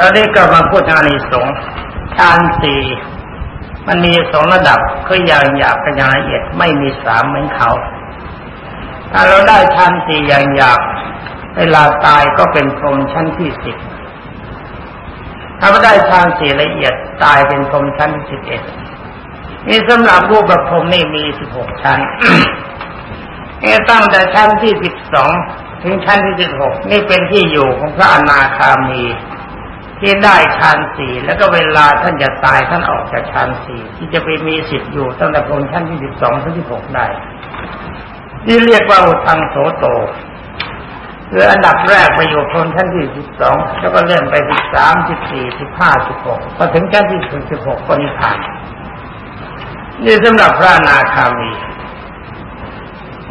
ตอนนี้ก็มาพูดงานิสงส์ฌานสี่มันมีสองระดับคืออย่างหยาบกับอย่างละเอียดไม่มีสามเหมือนเขา ถ้าเราได้ฌานสี่อย่างหยาบเวลาตายก็เป็นพรหมชั้นที่สิบถ้าไม่ได้ฌานสี่ละเอียดตายเป็นพรหมชั้นที่สิบเอ็ดนี่สำหรับรูปประพรมนี่มีสิบหกชั้นนี่ตั้งแต่ชั้นที่สิบสองถึงชั้นที่สิบหกนี่เป็นที่อยู่ของพระอนาคามี ที่ได้ฌานสี่แล้วก็เวลาท่านจะตายท่านออกจากฌานสี่ที่จะไปมีสิทธิ์อยู่ตั้งแต่พรมชั้นที่สิบสองถึงสิบหกได้นี่เรียกว่าอุทังโสโตคืออันดับแรกไปอยู่พรมชั้นที่สิบสองแล้วก็เลื่อนไปสิบสามสิบสี่สิบห้าสิบหกพอถึงชั้นที่สิบหกก็นิพพานนี่สำหรับพระนาคามี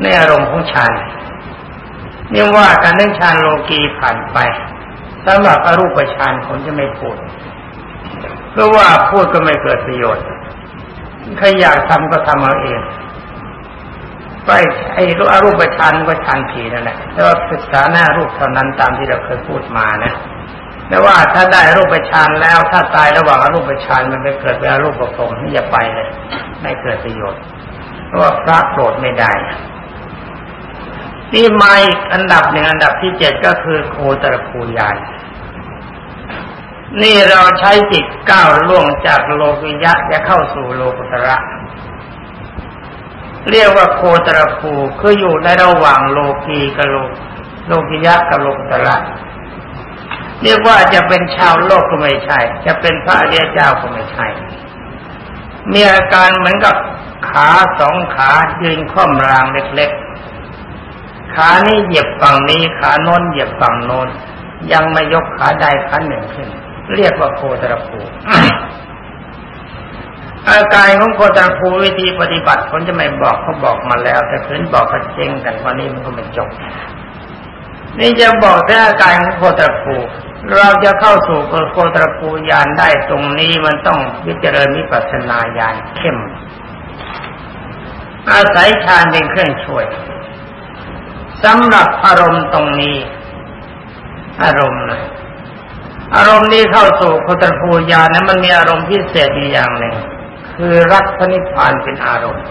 ในอารมณ์ของฌานนี่ว่าการเล่นฌานโลกีผ่านไป สำหรับอรูปฌานผมจะไม่พูด เพราะว่าพูดก็ไม่เกิดประโยชน์ใครอยากทำก็ทำเอาเองไปไอ้รูปอรูปฌานก็ฌานผีนั่นแหละแต่ว่าศึกษาหน้ารูปเท่านั้นตามที่เราเคยพูดมานะแต่ว่าถ้าได้รูปฌานแล้ว ถ้าตายระหว่างอรูปฌานมันไปเกิดเป็นอรูปภพนี่อย่าไปเลย ไม่เกิดประโยชน์ เพราะว่าพระโปรดไม่ได้ นี่มาอีกอันดับหนึ่งอันดับที่เจ็ดก็คือโคตรภูยานนี่เราใช้จิตก้าวล่วงจากโลกิยะจะเข้าสู่โลกุตระ เรียกว่าโคตรภูคืออยู่ในระหว่างโลกีกับโลโลกิยะกับโลกุตระเรียกว่าจะเป็นชาวโลกก็ไม่ใช่ จะเป็นพระอริยเจ้าก็ไม่ใช่ มีอาการเหมือนกับขาสองขายืนค่อมรางเล็กๆ ขานี้เหยียบฝั่งนี้ขาโน้นเหยียบฝั่งโน้น ยังไม่ยกขาใดขาหนึ่งขึ้น เรียกว่าโคตรภูอาการของโคตรภูวิธีปฏิบัติผมจะไม่บอกเขาบอกมาแล้ว แต่คืนบอกเขาเจ๊งกันวันนี้มันก็ไม่จบนี่จะบอกแต่อาการของโคตรภูเราจะเข้าสู่โคตรภูญาณได้ตรงนี้มันต้องวิจารณ์มิปัสนาญาณเข้ม อาศัยฌานเป็นเครื่องช่วย สำหรับอารมณ์ตรงนี้ อารมณ์นะอารมณ์นี้เข้าสู่โคตรภูญานะมันมีอารมณ์พิเศษอยู่อย่างหนึ่ง คือรักพระนิพพานเป็นอารมณ์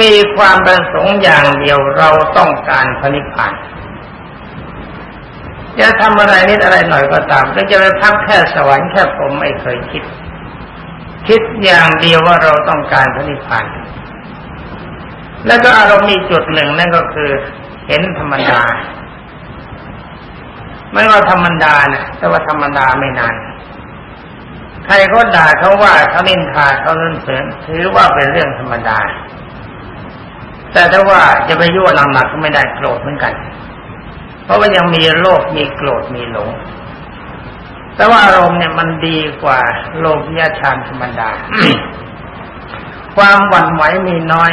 มีความประสงค์อย่างเดียวเราต้องการพระนิพพานจะทำอะไรนิดอะไรหน่อยก็ตามก็จะไปพักแค่สวรรค์แค่ผมไม่เคยคิด คิดอย่างเดียวว่าเราต้องการพระนิพพาน แล้วก็อารมณ์อีกจุดหนึ่งนั่นก็คือเห็นธรรมดา ไม่ว่าธรรมดานะแต่ว่าธรรมดาไม่นานใครเขาด่าเขาว่าเขาเล่นทาเขาเล่นเสริญถือว่าเป็นเรื่องธรรมดา แต่ถ้าว่าจะไปยั่วหนักก็ไม่ได้โกรธเหมือนกัน เพราะว่ายังมีโลภมีโกรธมีหลง แต่ว่าอารมณ์เนี่ยมันดีกว่าโลภยาชานธรรมดา ความหวั่นไหวมีน้อย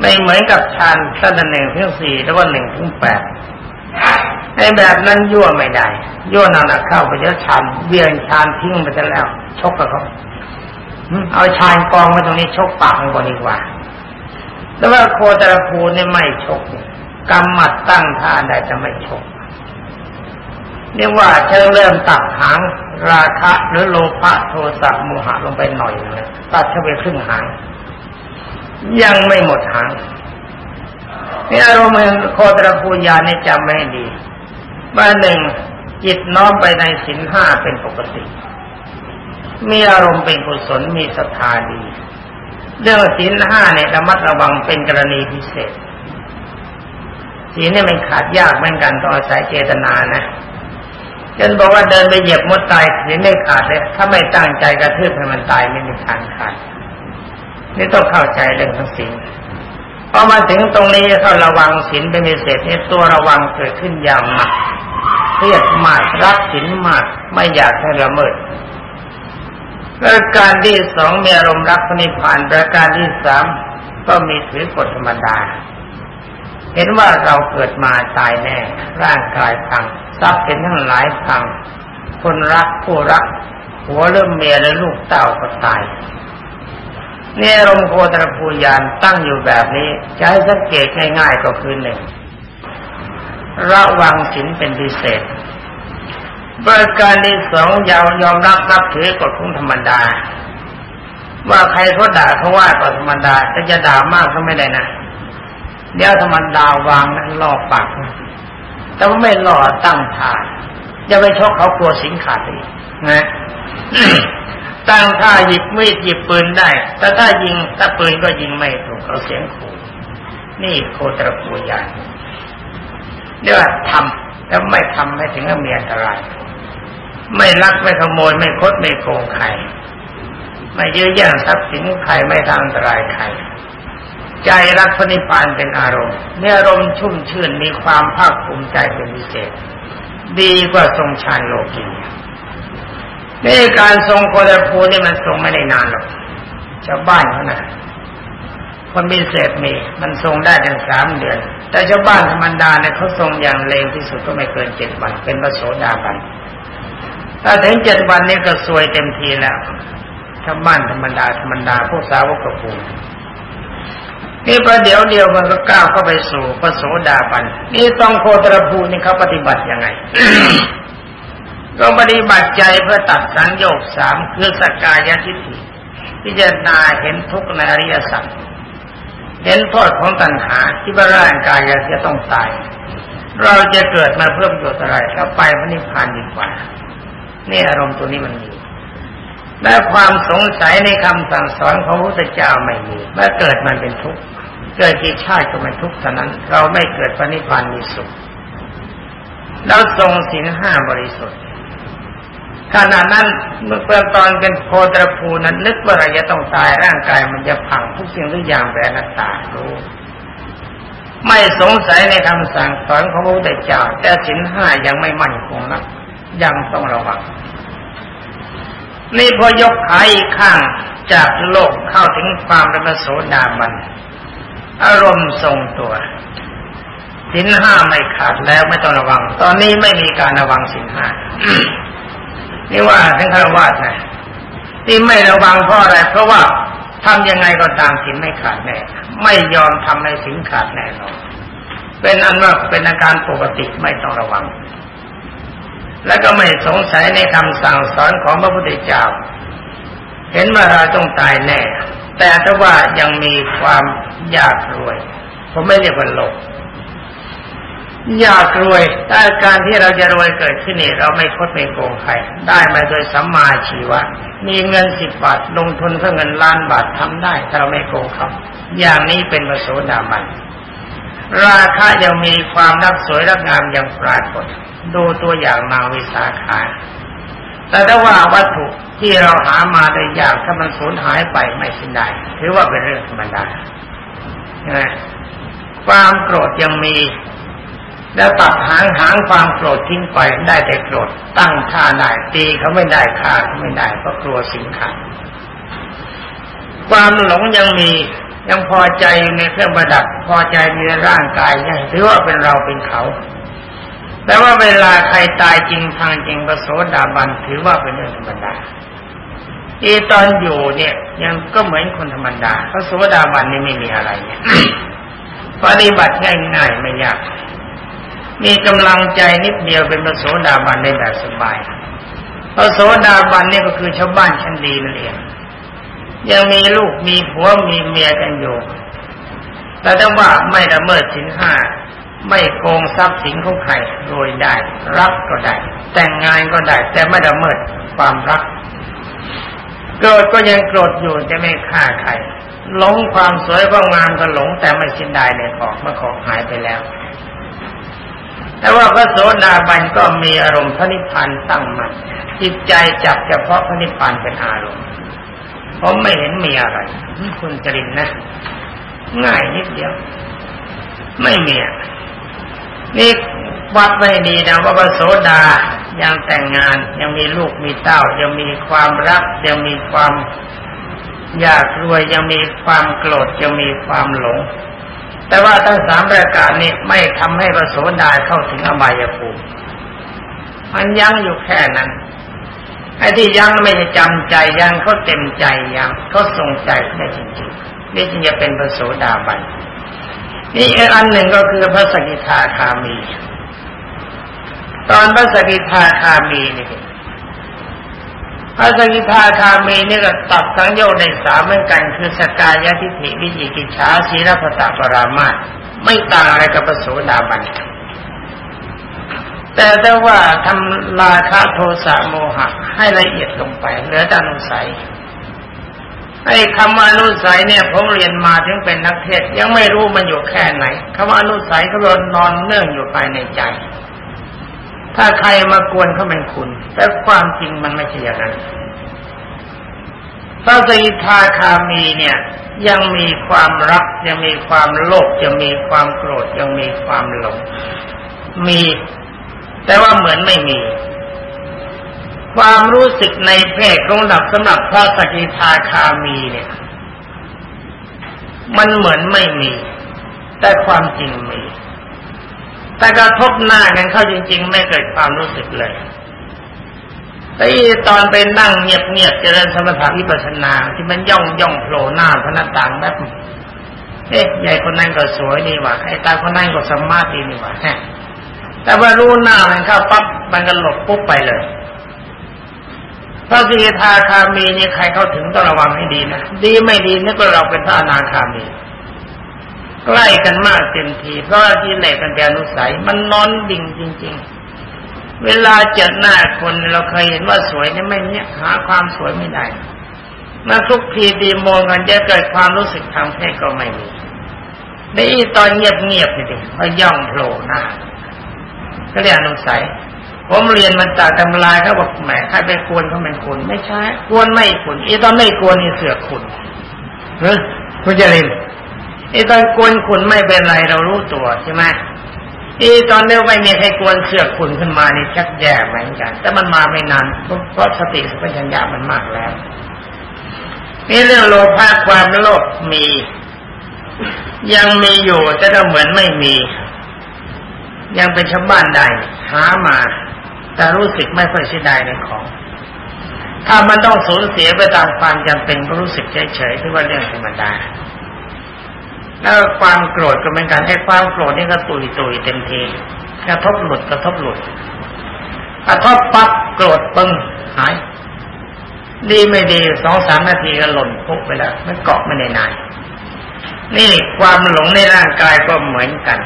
ไม่เหมือนกับฌานสั้นหนึ่งถึงสี่แล้วก็หนึ่งถึงแปดไอ้แบบนั้นยั่วไม่ได้ ยั่วนักเข้าไปเยอะฌานเบียนฌานทิ้งไปซะแล้ว ชกกับเขาเอาฌานกองไว้ตรงนี้ชกปากมันก่อนดีกว่า แต่ว่าโคตรภูนี่ไม่ชกกำมัดตั้งท่าได้จะไม่ชกเรียกว่าเชิงเริ่มตัดหางราคะหรือโลภะโทสะโมหะลงไปหน่อยเลยตัดเข้าไปครึ่งหาง ยังไม่หมดหางนี่อารมณ์โคตรภูญาเนี่จำไม่ดีว่าหนึ่งจิตน้อมไปในสินห้าเป็นปกติ มีอารมณ์เป็นกุศลมีศรัทธาดี เรื่องสินห้าเนี่ยระมัดระวังเป็นกรณีพิเศษสีนี่มันขาดยากเหมือนกันต้องอาศัยเจตนานะจนบอกว่าเดินไปเหยียบมดตายสีไม่ขาดเลยถ้าไม่ตั้งใจกระทืบให้มันตายไม่มีทางขาด นี่ต้องเข้าใจเรื่องทั้งสิ่งพอมาถึงตรงนี้เขาระวังศีลเป็นพิเศษนี่ตัวระวังเกิดขึ้นอย่างมากเครียดมากรักศีลมากไม่อยากให้ละเมิดประการที่สองมีอารมณ์รักพนิพานประการที่สามก็มีถือกฎธรรมดา เห็นว่าเราเกิดมาตายแน่ ร่างกายพังทรัพย์เป็นทั้งหลายพังคนรักผู้รัก หัวเริ่มเมียและลูกเต้าก็ตาย นี่อารมณ์โคตรภูยานตั้งอยู่แบบนี้จะให้สังเกตง่ายๆก็คือหนึ่งระวังศีลเป็นพิเศษประการที่สองยาวยอมรับรับถือกฎของธรรมดา ว่าใครเขาด่าเขาว่าก็ธรรมดาแต่จะด่ามากก็ไม่ได้นะเดี๋ยวธรรมดาวางนั้นล่อปากแต่ว่าไม่ล่อตั้งท่าจะไปชกเขากลัวสิงขาดอีกนะ ตั้งท่าหยิบมีดหยิบปืนได้ แต่ถ้ายิงถ้าปืนก็ยิงไม่ถูกเขาเสียงขู่นี่โคตรปูยานเรียกว่าทำแล้วไม่ทำให้ถึงกับมีอันตราย ไม่ลักไม่ขโมยไม่คดไม่โกงใครไม่ยื้อแย่งทรัพย์สินใครไม่ทำอันตรายใครใจรักพระนิพพานเป็นอารมณ์เมื่ออารมณ์ชุ่มชื่นมีความภาคภูมิใจเป็นพิเศษ ดีกว่าทรงฌานโลกี นี่การทรงโคดภูนี่มันทรงไม่ได้นานหรอกชาวบ้านเขานะคนมีเศษมีมันทรงได้ถึงสามเดือน แต่ชาวบ้านธรรมดาเนี่ยเขาทรงอย่างเลวที่สุดก็ไม่เกินเจ็ดวัน เป็นพระโสดาบันถ้าถึงเจ็ดวันนี้ก็สวยเต็มทีแล้วชาวบ้านธรรมดาธรรมดาพวกสาวกกระปูนี่ประเดี๋ยวเดียวมันก็ก้าวเข้าไปสู่พระโสดาบันนี่ต้องโคตรภูนี่เขาปฏิบัติยังไง ก็ปฏิบัติใจเพื่อตัดสังโยกสามคือสกายทิฏฐิพิจารณาเห็นทุกข์ในอริยสัจเห็นโทษของตัณหาที่ว่าร่างกายจะต้องตาย เราจะเกิดมาเพื่อประโยชน์อะไรเราไปพระนิพพานดีกว่านี่อารมณ์ตัวนี้มันมีและความสงสัยในคำสั่งสอนของพระพุทธเจ้าไม่มีเมื่อเกิดมันเป็นทุกข์เกิดกี่ชาติก็เป็นทุกข์เท่านั้น เราไม่เกิดพระนิพพานมีสุขแล้วทรงศีลห้าบริสุทธิ์ ขณะนั้นเมื่อเพื่อนตอนเป็นโคตรภูนั้นนึกว่าเราจะต้องตายร่างกายมันจะพังทุกสิ่งทุกอย่างแปรนัตตารู้ไม่สงสัยในคำสั่งสอนของพระพุทธเจ้าแต่สินห้ายังไม่มั่นคงนะยังต้องระวังนี่พอยกขาอีกข้างจากโลกเข้าถึงความเป็นโสดาบันอารมณ์ทรงตัวสินห้าไม่ขาดแล้วไม่ต้องระวัง ตอนนี้ไม่มีการระวังสินห้า นี่ว่าทั้งฆราวาสนะที่ไม่ระวังเพราะอะไรเพราะว่าทำยังไงก็ตามสินไม่ขาดแน่ไม่ยอมทำให้สินขาดแน่นอนเป็นอันว่าเป็นอาการปกติไม่ต้องระวัง แล้วก็ไม่สงสัยในคำสั่งสอนของพระพุทธเจ้า เห็นว่าเราต้องตายแน่ แต่ถ้าว่ายังมีความยากรวย ผมไม่เรียกว่าโลก อยากรวยแต่การที่เราจะรวยเกิดขึ้นนี่เราไม่คดไม่โกงใคร ได้มาโดยสัมมาชีวะ มีเงินสิบบาทลงทุนเพื่อเงินล้านบาททำได้ถ้าเราไม่โกงเขาอย่างนี้เป็นประโสดาบันราคายังมีความรักสวยรักงามยังปรากฏ ดูตัวอย่างนางวิสาขา แต่ถ้าว่าวัตถุที่เราหามาได้ยากถ้ามันสูญหายไปไม่สิ้นได้ถือว่าเป็นเรื่องธรรมดาใช่ไหมความโกรธยังมี แล้วตัดหางหางความโกรธทิ้งไปได้แต่โกรธตั้งท่าได้ตีเขาไม่ได้ฆ่าเขาไม่ได้เพราะกลัวสิงขังความหลงยังมียังพอใจในเครื่องประดับพอใจในร่างกายยังถือว่าเป็นเราเป็นเขา แต่ว่าเวลาใครตายจริงทางจริงประโสดาบันถือว่าเป็นเรื่องธรรมดาอีตอนอยู่เนี่ย ยังก็เหมือนคนธรรมดาพระโสดาบันนี่ไม่มีอะไรเนี่ยปฏิบัติง่ายๆไม่ยาก มีกำลังใจนิดเดียวเป็นพระโสดาบันได้แบบสบายพระโสดาบันนี่ก็คือชาวบ้านชั้นดีนั่นเองยังมีลูกมีผัวมีเมียกันอยู่ แต่ถ้าว่าไม่ละเมิดสินห้าไม่โกงทรัพย์สินของใครรวยได้ รักก็ได้ แต่งงานก็ได้ แต่ไม่ละเมิดความรักโกรธก็ยังโกรธอยู่จะไม่ฆ่าใครหลงความสวยความงามก็หลงแต่ไม่สินได้ในของเมื่อของหายไปแล้ว แต่ว่าพระโสดาบันก็มีอารมณ์พระนิพพานตั้งมั่นจิตใจจับเฉพาะพระนิพพานเป็นอารมณ์ผมไม่เห็นมีอะไรนี่คุณจรินนะ ง่ายนิดเดียว ไม่มีนี่วัดไม่ดีนะว่าพระโสดายังแต่งงาน ยังมีลูกมีเต้า ยังมีความรัก ยังมีความอยากรวยยังมีความโกรธยังมีความหลง แต่ว่าทั้งสามรายการนี้ไม่ทำให้พระโสดาเข้าถึงอบายภูมิมันยังอยู่แค่นั้นไอ้ที่ยังไม่จำใจยังเขาเต็มใจยังเขาทรงใจได้จริงๆนี่จึงจะเป็นพระโสดาบันนี่อันหนึ่งก็คือพระสกิทาคามี ตอนพระสกิทาคามีนี่ พระสกิทาคามีนี่ก็ตัดสังโยน์ในสามเหมือนกันคือสกายทิฏฐิวิจิกิจฉาศีลพัตปรามาตไม่ต่างอะไรกับปโสดาบันแต่ถ้าว่าทำลาคาโทสะโมหะ ให้ละเอียดลงไปเหลือแต่อนุสัยไอ้คำว่านุสัยเนี่ยผมเรียนมาถึงเป็นนักเทศยังไม่รู้มันอยู่แค่ไหนคำว่านุสัยเขานอนเนื่องอยู่ภายในใจ ถ้าใครมากวนเขาเป็นคุณ แต่ความจริงมันไม่ใช่อย่างนั้นพระสกิทาคามีเนี่ย ยังมีความรัก ยังมีความโลภยังมีความโกรธยังมีความหลงมี แต่ว่าเหมือนไม่มี ความรู้สึกในเพศของหลับสำหรับพระสกิทาคามีเนี่ย มันเหมือนไม่มี แต่ความจริงมี แต่กระทบหน้ากันเข้าจริง ๆ ไม่เกิดความรู้สึกเลยแต่ตอนไปนั่งเงียบๆเจริญสมถะวิปัสสนาที่มันย่องย่องโผล่หน้าพนักต่างแบบเอ๊ะใหญ่คนนั้นก็สวยดีว่ะไอ้ตาคนนั้นก็สมาธินี่ว่ะแต่ว่ารู้หน้ามันเข้าปั๊บมันก็หลบปุ๊บไปเลยพระสีทาคามีนี่ใครเข้าถึงต้องระวังให้ดีนะดีไม่ดีนี่ก็เราเป็นพระนาคามี ใกล้กันมากเต็มที เพราะที่เหล็กเป็นแกนุสัย มันนอนดิ่งจริง ๆ เวลาเจอหน้าคนเราเคยเห็นว่าสวยเนี่ยไม่เนี่ยหาความสวยไม่ได้มาทุกทีดีมองกันจะเกิดความรู้สึกทางเพศก็ไม่มีนี่ตอนเงียบๆนี่ดิพอย่องโผล่หน้าก็เรียกนุสัยผมเรียนมันจากตำราเขาบอกแหมใครไปกวนเขาเป็นคุณไม่ใช่กวนไม่คุณอีตอนไม่กวนนี่เสือกคุณเฮ้ยคุณจริน ไอีตอนกวนคุณไม่เป็นไรเรารู้ตัวใช่ไหมไอีตอนเนี้ไม่มีใครกวนเสือกคุณขึ้นมานี่ชักแย่เหมือนกันแต่มันมาไม่นานเพราะสติสัมปชัญญะมันมากแล้วนี่เรื่องโลภะความโลภมี ยังมีอยู่แต่ก็เหมือนไม่มี ยังเป็นชาวบ้านได้หามา แต่รู้สึกไม่ค่อยเสียดายในของ ถ้ามันต้องสูญเสียไปตามความจำเป็นก็รู้สึกเฉยๆที่ว่าเรื่องธรรมดา แล้วความโกรธก็เหมือนกันไอ้ความโกรธนี่ก็ตุยตุยเต็มทีกระทบหลุดกระทบหลุดกระทบปั๊บโกรธปึ้งหายดีไม่ดีสองสามนาทีก็หล่นพุกไปแล้วไม่เกาะไม่ได้นานนี่ความหลงในร่างกายก็เหมือนกัน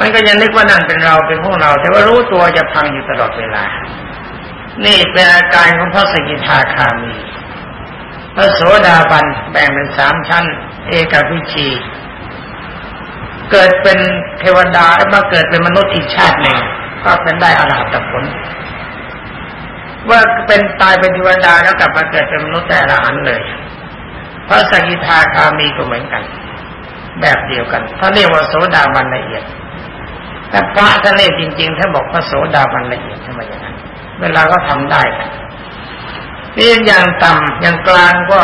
มันก็ยังนึกว่านั่นเป็นเราเป็นพวกเรา แต่ว่ารู้ตัวจะพังอยู่ตลอดเวลา นี่เป็นอาการของพระสกิทาคามี พระโสดาบันแบ่งเป็นสามชั้น เอกวิชีเกิดเป็นเทวดามาเกิดเป็นมนุษย์อีกชาติหนึ่งก็เป็นได้อรหัตผลว่าเป็นตายเป็นเทวดาแล้วกลับมาเกิดเป็นมนุษย์แต่ละอันเลยพระสกิทาคามีก็เหมือนกัน แบบเดียวกันถ้าเรียกว่าโสดาบันละเอียดแต่พระท่านเล่จริงๆท่านบอกพระโสดาบันละเอียดทำไมอย่างนั้นเวลาก็ทำได้นี่อย่างต่ำอย่างกลางก็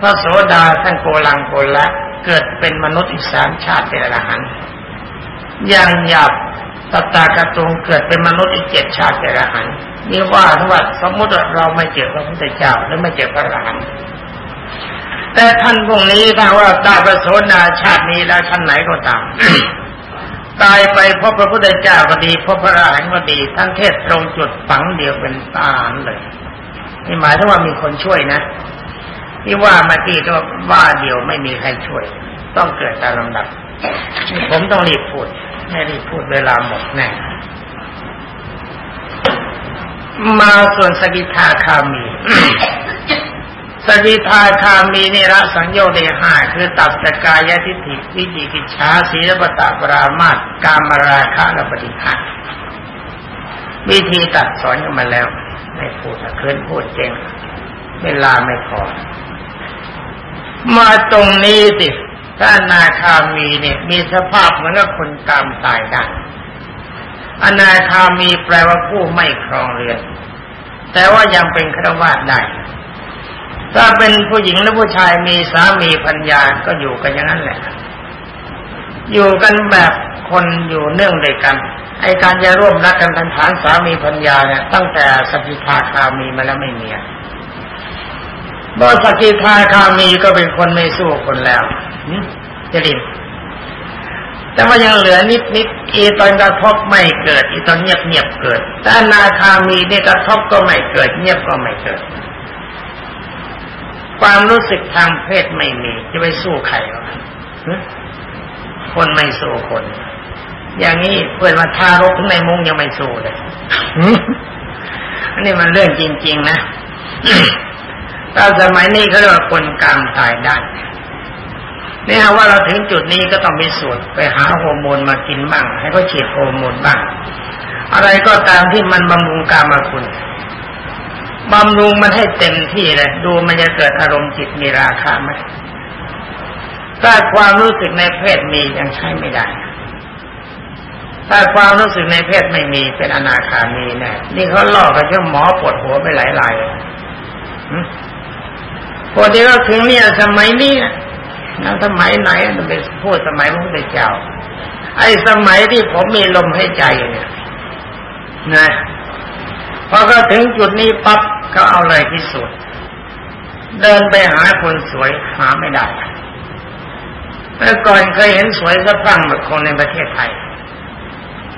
พระโสดาท่านโกลังโกละเกิดเป็นมนุษย์อีกสามชาติเป็นอรหันต์อย่างหยาบตตากระตุงเกิดเป็นมนุษย์อีกเจ็ดชาติเป็นอรหันต์นี่ว่าทั้งว่าสมมติเราไม่เจอพระพุทธเจ้าหรือไม่เจอพระอรหันต์แต่ท่านพวกนี้ถ้าว่าได้ประโสดาชาตินี้แล้วท่านไหนก็ตามตายไปพบพระพุทธเจ้าก็ดีพบพระอรหันต์ก็ดีท่านเทศตรงจุดฝังเดียวเป็นตานเลยนี่หมายถึงว่ามีคนช่วยนะ ที่ว่ามาตีก็ว่าเดียวไม่มีใครช่วย ต้องเกิดตามลำดับผมต้องรีบพูด ไม่รีบพูดเวลาหมดแน่มาส่วนสกิทาคามี สกิทาคามีนี่ละสังโยชน์ในห้าคือตัดสกายทิฏฐิวิจิกิจฉาศีลปตะปรามาตกามราคะและปฏิฆาวิธีตัดสอนกันมาแล้ว ไม่พูดเคลื่อนพูดเจงเวลาไม่พอ มาตรงนี้สิถ้านาคามีเนี่ย มีสภาพเหมือนกับคนตามตายได้อนาคามีแปลว่าผู้ไม่ครองเรือน แต่ว่ายังเป็นครวาสได้ ถ้าเป็นผู้หญิงและผู้ชายมีสามีพัญญาก็อยู่กันอย่างนั้นแหละ อยู่กันแบบคนอยู่เนื่องด้วยกัน ไอการจะร่วมรักกันทันฐานสามีพัญญาเนี่ยตั้งแต่สกิทาคามีมาแล้วไม่มี เมื่อสกิทาคามีก็เป็นคนไม่สู้คนแล้วจะดินแต่ว่ายังเหลือนิดนิดอีตอนกระทบไม่เกิด อีตอนเงียบเงียบเกิดแต่นาคามีเนี่ยกระทบก็ไม่เกิด เงียบก็ไม่เกิด ความรู้สึกทางเพศไม่มีจะไปสู้ใครหรอคนไม่สู้คน อย่างนี้เพื่อนมาทารกในมุ้งยังไม่สู้เลยอันนี้มันเรื่องจริง ๆ นะ ตอนสมัยนี้เขาเรียกว่าคนกลางตายได้นี่ฮะว่าเราถึงจุดนี้ก็ต้องมีส่วนไปหาฮอร์โมนมากินบ้าง ให้เขาฉีดฮอร์โมนบ้าง อะไรก็ตามที่มันบำรุงกามาคุณบำรุงมันให้เต็มที่เลยดูมันจะเกิดอารมณ์จิตมีราคาไหมถ้าความรู้สึกในเพศมียังใช้ไม่ได้ ถ้าความรู้สึกในเพศไม่มีเป็นอนาคามีแน่นี่เขาล่อกับเจ้าหมอปวดหัวไปหลายราย พอดีก็ถึงเนี่ยสมัยนี้แล้วสมัยไหนมันเป็นพูดสมัยพระพุทธเจ้า ไอ้สมัยที่ผมมีลมให้ใจเนี่ยนะพอก็ถึงจุดนี้ปั๊บก็เอาเลยที่สุด เดินไปหาคนสวยหาไม่ได้เมื่อก่อนเคยเห็นสวยสักฟังแบบคนในประเทศไทย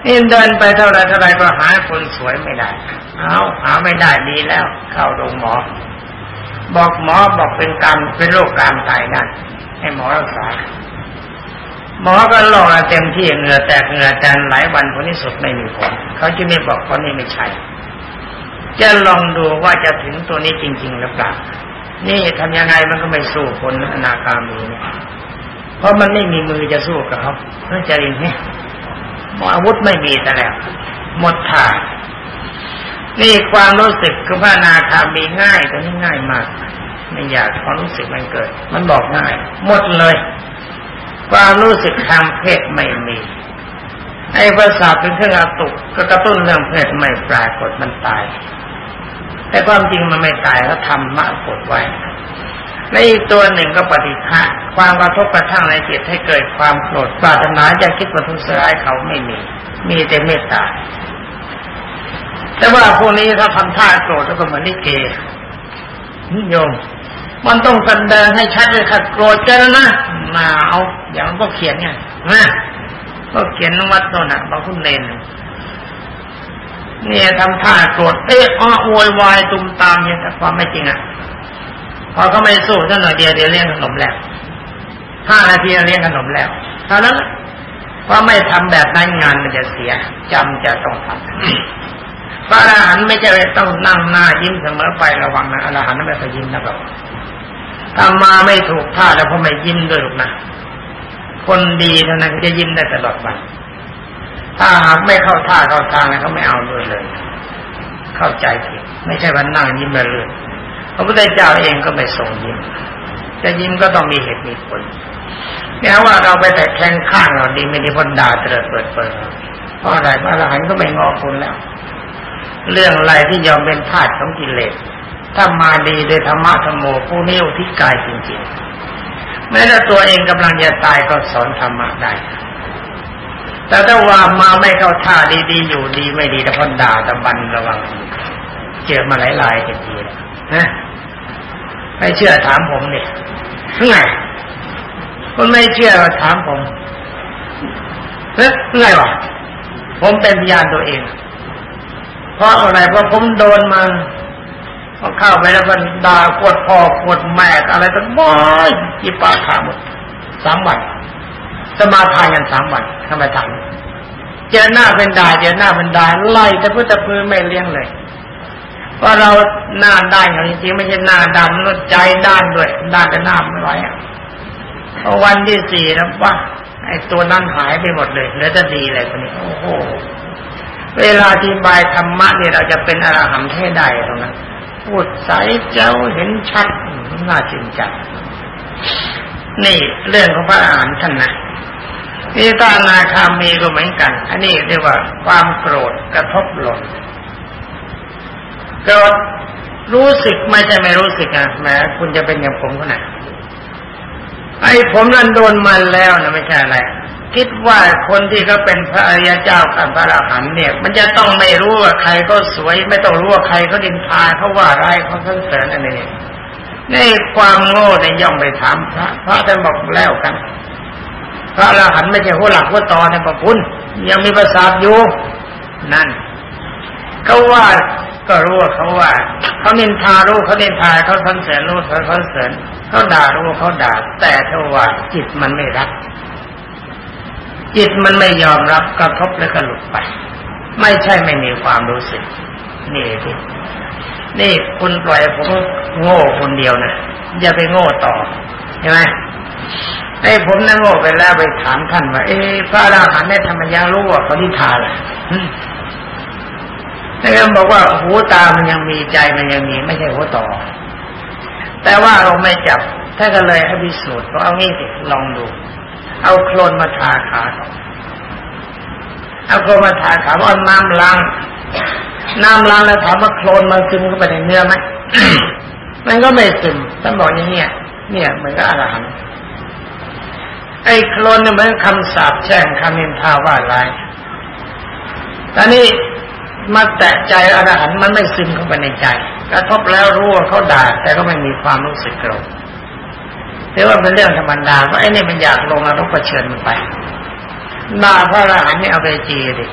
นี่เดินไปเท่าไรเท่าไรก็หาคนสวยไม่ได้ เอาหาไม่ได้ดีแล้ว เข้าโรงหมอ บอกหมอบอกเป็นกรรมเป็นโรคกรรมตายนั่นให้หมอรักษา หมอก็ลอกเต็มที่เหงื่อแตกเหงื่อแตนหลายวันผลที่สุดไม่มีผลเขาจะไม่บอกคนนี้ไม่ใช่จะลองดูว่าจะถึงตัวนี้จริง ๆ หรือเปล่า นี่ทำยังไงมันก็ไม่สู้คนอนาคามีเนี่ยเพราะมันไม่มีมือจะสู้กับเขาเพื่อจะยิงเนี่ยอาวุธไม่มีแต่แล้วหมดทา นี่ความรู้สึกคือพระนาคามีง่ายแต่นี่ง่ายมาก ไม่อยากความรู้สึกมันเกิด มันบอกง่าย หมดเลย ความรู้สึกทางเพศไม่มีไอ้ประสาทเป็นเครื่องอาตุกก็กระตุ้นเรื่องเพศไม่ปรากฏมันตาย แต่ความจริงมันไม่ตายเขาทำมากดไว้ในอีกตัวหนึ่งก็ปฏิฆะความกระทบกระทั่งในจิตให้เกิดความโกรธปรารถนาจะคิดว่าทุสร้ายเขาไม่มี มีแต่เมตตา แต่ว่าพวกนี้ถ้าทำท่าโกรธก็เหมือนนิเกนิยม มันต้องแสดงให้ชัดเลยค่ะโกรธกันนะมาเอาอย่างก็เขียนไงนะก็เขียนวัดโน่นน่ะบางคุณเนนเนี่ยทำท่าโกรธเอ๊ะอ้อโวยวายตุมตามเนี่ยแต่ความไม่จริงอะพอเขาไม่สู้ท่านหน่อยเดียวเดียวเลี้ยงขนมแล้วห้านาทีเลี้ยงขนมแล้วเท่านั้นเพราะไม่ทำแบบนั้นงานมันจะเสียจำจะต้องทำ พระอรหันต์ไม่ใช่ต้องนั่งหน้ายิ้มเสมอไประวังนะอรหันต์ไม่เคยยิ้มนะครับถ้ามาไม่ถูกท่าแล้วก็ไม่ยิ้มด้วยหรอกนะคนดีเท่านั้นจะยิ้มได้ตลอดวันถ้าหากไม่เข้าท่าเข้าทางเขาไม่เอาด้วยเลย เข้าใจผิดไม่ใช่วันนั่งยิ้มเลยพระพุทธเจ้าเองก็ไม่ทรงยิ้มจะยิ้มก็ต้องมีเหตุมีผลเนี่ยว่าเราไปแต่แข่งข้างเราดีไม่ไดีพ้นด่าเตลิดเปิดเปิดเพราะอะไรพระอรหันต์ก็ไม่งอคุณแล้ว เรื่องอะไรที่ยอมเป็นทาสของกิเลสถ้ามาดีโดยธรรมะธรรมโมผู้นี้อุทิศกายจริงๆแม้แต่ตัวเองกำลังจะตายก็สอนธรรมะได้ แต่ถ้าว่ามาไม่เข้าท่าดีๆอยู่ดีไม่ดีแต่คนด่าตะบันระวังเจอมาหลายลายกันทีนะไม่เชื่อถามผมเนี่ยไงคุณไม่เชื่อถามผมเฮ้ยไงวะผมเป็นพยานตัวเอง เพราะอะไรเพราะผมโดนมาพอเข้าไปแล้วมันด่าขวดพ่อขวดแม่อะไรตั้งบ่อยจีปาขาหมดสามวันสมาทานกันสามวันทำไมทำเจอหน้าเป็นด่าเจอหน้าเป็นด่าไล่แต่พุทธพื้นไม่เลี้ยงเลยเพราะเราหน้าด้านอย่างจริงไม่ใช่หน้าดำแล้วใจด้านด้วย ด้านแต่หน้าไม่ไหวอะพอวันที่สี่แล้วว่าไอ้ตัวนั้นหายไปหมดเลยเหลือแต่ดีเลยคนนี้โอ้โห เวลาที่บายธรรมะเนี่ยเราจะเป็นอรหันต์ให้ได้ตรงนั้นพูดใสเจ้าเห็นชัดน่าชื่นใจนี่เรื่องของพระอรหันต์ท่านนะนี่ตานาคามีก็เหมือนกัน อันนี้เรียกว่าความโกรธกระทบหล่นก็รู้สึกไม่ใช่ไม่รู้สึกอะแม้คุณจะเป็นอย่างผมก็ไหนไอ้ผมนั่นโดนมาแล้วนะไม่ใช่อะไร คิดว่าคนที่เขาเป็นพระอริยเจ้ากับพระอรหันต์เนี่ย มันจะต้องไม่รู้ว่าใครก็สวย ไม่ต้องรู้ว่าใครเขาดินทาเขาว่าร้ายเขาเสริญอะไรนี่ในความโง่ในย่อมไปถามพระพระท่านบอกแล้วกัน พระอรหันต์ไม่ใช่หัวหลักหัวตอในประพุนยังมีประสาทอยู่นั่นเขาว่าก็รู้ว่าเขาว่าเขานินทารู้เขานินทาเขาสรรเสริญรู้เขาสรรเสริญเขาด่ารู้เขาด่าแต่ถ้าว่าจิตมันไม่รับ จิตมันไม่ยอมรับกระทบแล้วก็หลุดไป ไม่ใช่ไม่มีความรู้สึก นี่ที่นี่คุณปล่อยผมโง่คนเดียวนะอย่าไปโง่ต่อใช่ไหมไอ้ผมนั่งโง่ไปแล้วไปถามท่านว่าเอ๊ะพระอรหันต์เนี่ยทำไมยังรู้ว่าเขานิทานล่ะท่านบอกว่าหูตามันยังมีใจมันยังมีไม่ใช่หัวต่อ แต่ว่าเราไม่จับท่านก็เลยให้พิสูจน์เพราะเอางี้สิลองดู เอาโคลนมาทาขาเอาโคลนมาทาขาเอาน้ำล้างน้ำล้างแล้วถามว่าโคลนมันซึมเข้าไปในเนื้อไหมมันก็ไม่ซึมท่านบอกอย่างนี้เนี่ยเหมือนกับอรหันต์ไอ้โคลนเนี่ยเหมือนคำสาปแช่งคำนินทาว่าร้ายตอนนี้มาแตะใจอรหันต์มันไม่ซึมเข้าไปในใจกระทบแล้วรู้ว่าเขาด่าแต่ก็ไม่มีความรู้สึกโกรธ ถือว่าเป็นเรื่องธรรมดาเพราไอ้นี่มันอยากลงนรกประเชิญมันไปด่าพระอรหันต์นี่เอาไปจีดิ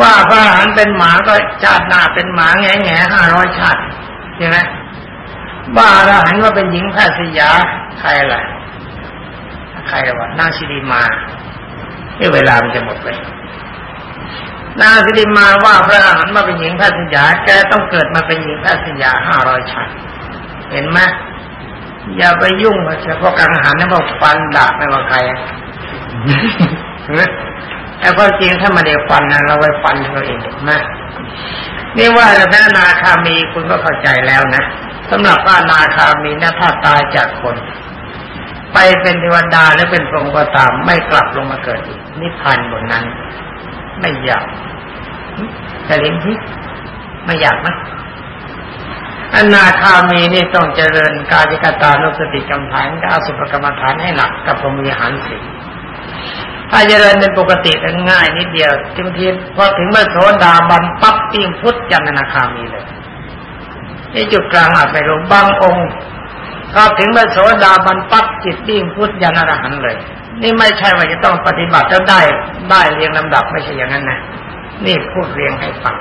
ว่าพระอรหันต์เป็นหมาก็ชาติหน้าเป็นหมาแง่แง่ห้าร้อยชาติใช่ไหมว่าอรหันต์ว่าเป็นหญิงแพทย์สยาใครล่ะใครวะนางชิริมาที่เวลามันจะหมดไปนางสิริมาว่าพระอรหันต์มาเป็นหญิงแพทย์สยาแกต้องเกิดมาเป็นหญิงแพทย์สยาห้าร้อยชาติเห็นไหม อย่าไปยุ่งกับเฉพาะกังหันนะบอกฟันดักไม่ว่าใครแต่ความจริงถ้ามาเดียวฟันนะเราไว้ฟันเราเองนะนี่ว่าแม่นาคามีคุณก็เข้าใจแล้วนะสำหรับว่านาคามีนะถ้าตายจากคน ไปเป็นเทวดาหรือเป็นพรหมก็ตามไม่กลับลงมาเกิดอีกนิพพานบนนั้น ไม่อยากจะเลี้ยงที่ไม่อยากนะ อนาคามีนี่ต้องเจริญกายกตานุสติกรรมฐานก้าสุภกรรมฐานให้หนักกับพรมีหันสิถ้าเจริญเป็นปกติง่ายนิดเดียวจึงทีพอถึงเมื่อโสดาบันปั๊บติ้งพุทธจันนาคามีเลยนี่จุดกลางอาจไปลงบางองค์พอถึงเมื่อโสดาบันปั๊บจิตติ้งพุทธยันอรหันเลย นี่ไม่ใช่ว่าจะต้องปฏิบัติแล้วได้ได้เรียงลำดับไม่ใช่อย่างนั้นนะนี่พูดเรียงให้ฟัง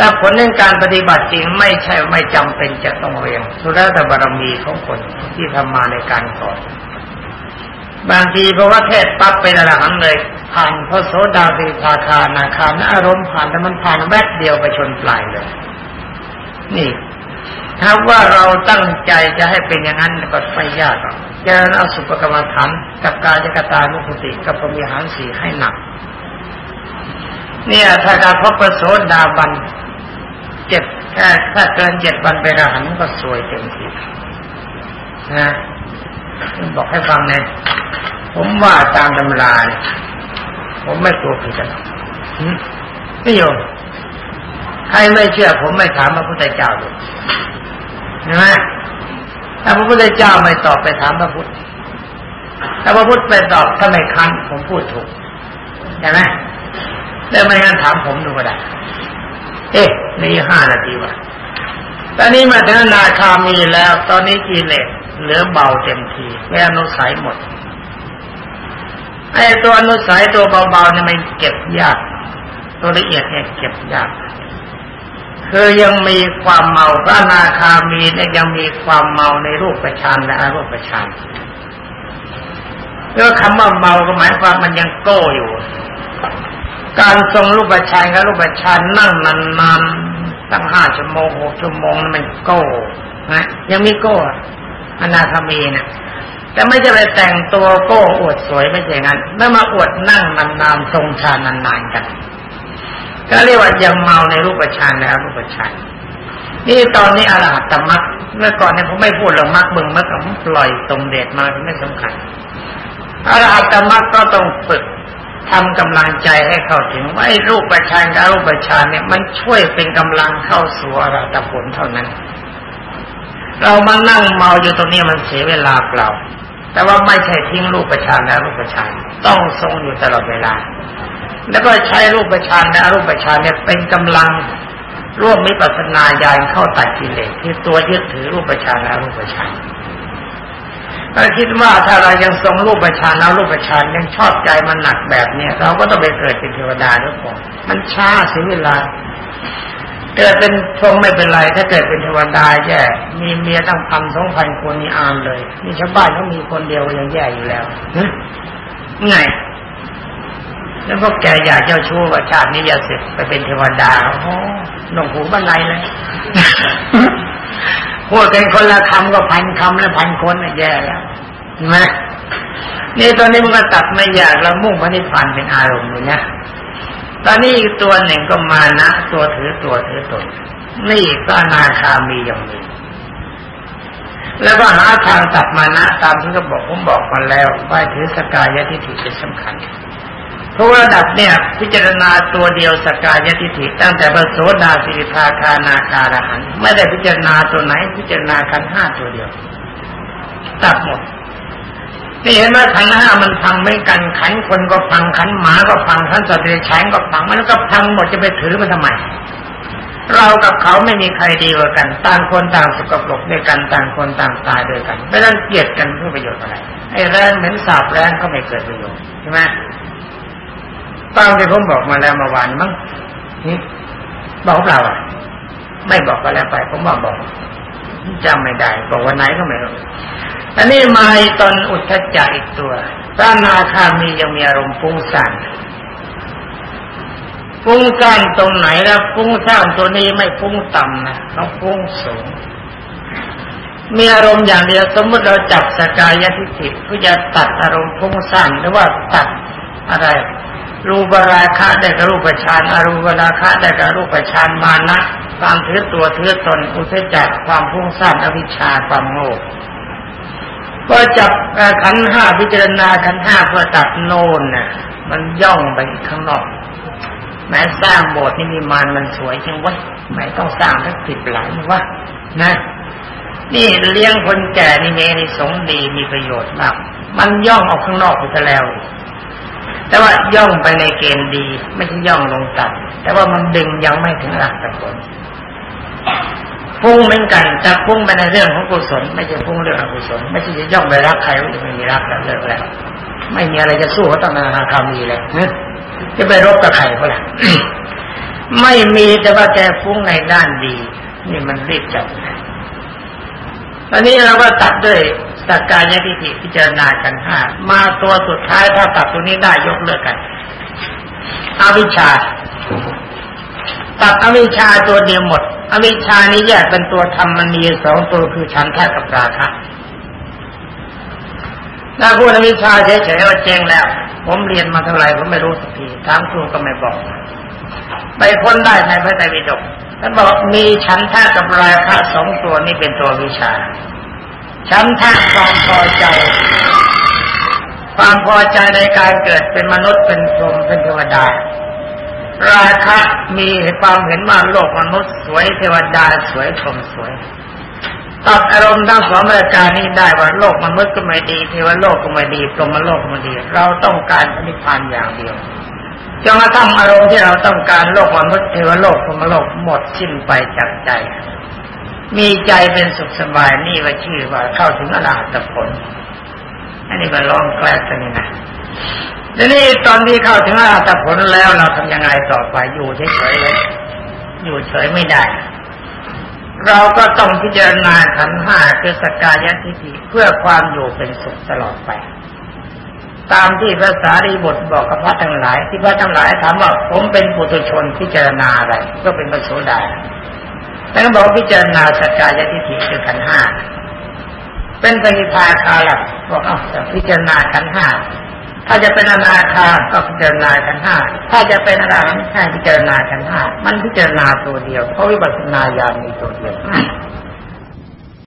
แต่ผลในการปฏิบัติจริงไม่ใช่ไม่จำเป็นจะต้องเรียงสุดแต่บารมีของคนที่ทำมาในการก่อน บางทีเพราะว่าเทศปั๊บเป็นอรหันเลย ผ่านพระโสดาบิคาคานาคานอารมณ์ผ่านแต่มันผ่านแวบเดียวไปชนปลายเลย นี่ ถ้าว่าเราตั้งใจจะให้เป็นอย่างนั้นก็ไม่ยากหรอกจะเอาสุปกรรมฐานกับกายกตานุสติกับพรมีหารสีให้หนักเนี่ยถ้าการพบประโสดาบัน เจ็ดถ้าถ้าเกินเจ็ดวันไปอรหันก็สวยเต็มทีนะบอกให้ฟังนะผมว่าตามตำรานผมไม่กลัวผิดกันไม่โยมใครไม่เชื่อ ผมไม่ถามพระพุทธเจ้าดูเห็นไหมถ้าพระพุทธเจ้าไม่ตอบไปถามพระพุทธถ้าพระพุทธไปตอบถ้าไม่คันผมพูดถูกเห็นไหมแล้วไม่งั้นถามผมดูก็ได้ เอ๊ะมีห้านาทีวะตอนนี้มาถึงนาคามีแล้ว ตอนนี้กิเลสเหลือเบาเต็มทีแม่อนุสัยหมดไอ้ตัวอนุสัยตัวเบาๆเนี่ยมันเก็บยาก ตัวละเอียดเนี่ยเก็บยากคือยังมีความเมาพระนาคามีเนี่ยยังมีความเมาในรูปประชานและอารูปประชานก็คำว่าเมาก็หมายความมันยังโก้อยู่ การทรงรูปประชานกับรูปประชานนั่งนานๆตั้งห้าชั่วโมงหกชั่วโมงมันโก้นะยังมีโก้อนาคามีเนะแต่ไม่จะไปแต่งตัวโก้อวดสวยไม่ใช่งั้นแล้วมาอวดนั่งนานๆทรงฌานนานๆกันก็เรียกว่ายังเมาในรูปฌานแล้วรูปฌานนี่ตอนนี้อรหัตมรรคเมื่อก่อนเนี่ยผมไม่พูดหรอกมรรคมึงมรรคผมปล่อยตรงเดชมาไม่สำคัญอรหัตมรรคก็ต้องฝึก ทำกำลังใจให้เข้าถึงว่าไอ้รูปประชานกับรูปประชานเนี่ยมันช่วยเป็นกำลังเข้าสู่อรหัตผลเท่านั้น เรามานั่งเมาอยู่ตรงนี้มันเสียเวลาเปล่า แต่ว่าไม่ใช่ทิ้งรูปประชานและรูปประชานต้องทรงอยู่ตลอดเวลา แล้วก็ใช้รูปประชานและรูปประชานเนี่ยเป็นกำลังร่วมมิปัสนาญาณเข้าตัดกิเลสที่ตัวยึดถือรูปประชานและรูปประชาน ถ้าคิดว่าถ้าเรายังทรงรูปประชานแล้วรูปประชานยังชอบใจมันหนักแบบเนี้ยเราก็ต้องไปเกิดเป็นเทวดาด้วยกันมันช้าเสียเวลาเกิดเป็นพรหมไม่เป็นไร ถ้าเกิดเป็นเทวดาแย่มีเมียตั้งพันสองพันคนนี่อานเลยมีชาวบ้านเขามีคนเดียวยังแย่อยู่แล้วไงแล้วพวกแกอยากเจ้าชู้ว่าชาตินี้จะเสร็จไปเป็นเทวดาโอ้หนงหูบันไดเลย พูดกันคนละคำก็พันคำแล้วพันคนน่แย่แล้วนไหมนี่ตอนนี้มันก็ตัดไม่อยากแล้วมุ่งพระนิพพานเป็นอารมณ์เลยนะตอนนี้อีกตัวหนึ่งก็มานะตัวถือตัวถือตนนี่ก็นาคามีอย่างนี้แล้วก็หาทางตัดมานะตามที่เขาบอกผมบอกมาแล้วว่าถือสกายะทิฏฐิเป็นสำคัญ เพราะระดับเนี่ยพิจารณาตัวเดียวสกายะทิฏฐิตั้งแต่พระโสดาสิริธาคานาคารหันไม่ได้พิจารณาตัวไหน พิจารณาขันห้าตัวเดียว ตัดหมดนี่เห็นไหมขันห้ามันพังไม่กันขันคนก็พังขันหมาก็พังขันสัตว์เดรัจฉานก็พังมันก็พังหมดจะไปถือมันทำไมเรากับเขาไม่มีใครดีกว่ากัน ต่างคนต่างสกปรกด้วยกันต่างคนต่างตายด้วยกัน ไม่ต้องเกลียดกันเพื่อประโยชน์อะไรไอ้แรงเหมือนสาบแรงก็ไม่เกิดประโยชน์ใช่ไหม ตามที่ผมบอกมาแล้วเมื่อวานมั้งบอกเราอะ ไม่บอกก็แล้วไป ผมบอกบอกจำไม่ได้ บอกวันไหนก็ไม่รู้อันนี้มาตอนอุทธจักอีกตัวพระนาคามียังมีอารมณ์ฟุ้งซ่านฟุ้งซ่านตรงไหนแล้วฟุ้งซ่านตัวนี้ไม่ฟุ้งต่ำนะต้องฟุ้งสูงมีอารมณ์อย่างเดียวสมมติเราจับสกายทิฏฐิเพื่อจะตัดอารมณ์ฟุ้งซ่านหรือว่าตัดอะไร รูปราคะได้กับรูปฌานอารูปราคะได้กับรูปฌานมานะความถือตัวถือตนอุทจักความฟุ้งซ่านอวิชชาความโง่ก็จับขันห้าพิจารณาขันห้าเพื่อตัดโน่นน่ะ มันย่องไปข้างนอก แม้สร้างโบสถ์นี่มีมานมันสวยจังวะไม่ต้องสร้างทั้งสิบหลังวะนะ นี่เลี้ยงคนแก่นี่เมนี่สงดีมีประโยชน์มาก มันย่องออกข้างนอกไปแล้ว แต่ว่าย่องไปในเกณฑ์ดี ไม่ใช่ย่องลงต่ำแต่ว่ามันดึงยังไม่ถึงหลักตะผลพุ่งเหมือนกันจะพุ่งไปในเรื่องของกุศลไม่ใช่พุ่งเรื่องอกุศลไม่ใช่จะย่องไปรักใครไม่มีรักแล้วเลิกแล้ว ไม่มีอะไรจะสู้เขาต้องนาคามีเลยจะไปรบกับใครเขาล่ะไม่มีแต่ว่าแกพุ่งในด้านดี นี่มันรีบจับตอนนี้เราก็ตัดด้วย สักกายทิฏฐิพิจารณากันห้ามาตัวสุดท้ายถ้าตัดตัวนี้ได้ยกเลิกกัน อวิชชา ตัดอวิชชาตัวเดียวหมด อวิชชานี้แยกเป็นตัวธรรมมันมีสองตัวคือฉันทะกับราคะถ้าพูดอวิชชาเฉยๆว่าแจ้งแล้ว ผมเรียนมาเท่าไหร่ผมไม่รู้สักทีถามครูก็ไม่บอก ไปค้นได้ในพระไตรปิฎกท่านบอกมีฉันทะกับราคะสองตัวนี้เป็นตัววิชา ฉันทะความพอใจ ความพอใจในการเกิดเป็นมนุษย์เป็นพรหมเป็นเทวดา ราคะมีความเห็นว่าโลกมนุษย์สวยเทวดาสวยพรหมสวยตัดอารมณ์ทั้งสองปรายการนี้ได้ว่าโลกมนุษย์ก็ไม่ดีเทวโลกก็ไม่ดีพรหมโลกก็ไม่ดี เราต้องการพนิพพานอย่างเดียวจนกระทั่งอารมณ์ที่เราต้องการโลกมนุษย์เทวโลกพรหมโลกหมดสิ้นไปจากใจ มีใจเป็นสุขสบายนี่ว่าชื่อว่าเข้าถึงอรหัตผลอันนี้มาลองแกล้กันนี่นะทีนี้ตอนที่เข้าถึงอรหัตผลแล้วเราทำยังไงต่อไปอยู่เฉยๆเลยอยู่เฉยไม่ได้ เราก็ต้องพิจารณาขันห้าคือสกายทิฏฐิเพื่อความอยู่เป็นสุขตลอดไป ตามที่พระสารีบทบอกกับพระทั้งหลาย ที่พระทั้งหลายถามว่าผมเป็นปุถุชนพิจารณาอะไร ก็เป็นพระโสดา แต่ก็บอกพิจารณาสกายทิฏฐิคือขันห้าเป็นปฏิภาคาหลักบอกเอาพิจารณาขันห้าถ้าจะเป็นอนาคาก็พิจารณาขันห้าถ้าจะเป็นอรหันต์ให้พิจารณาขันห้ามันพิจารณาตัวเดียวเพราะวิปัสสนาญาณมีตัวเดียว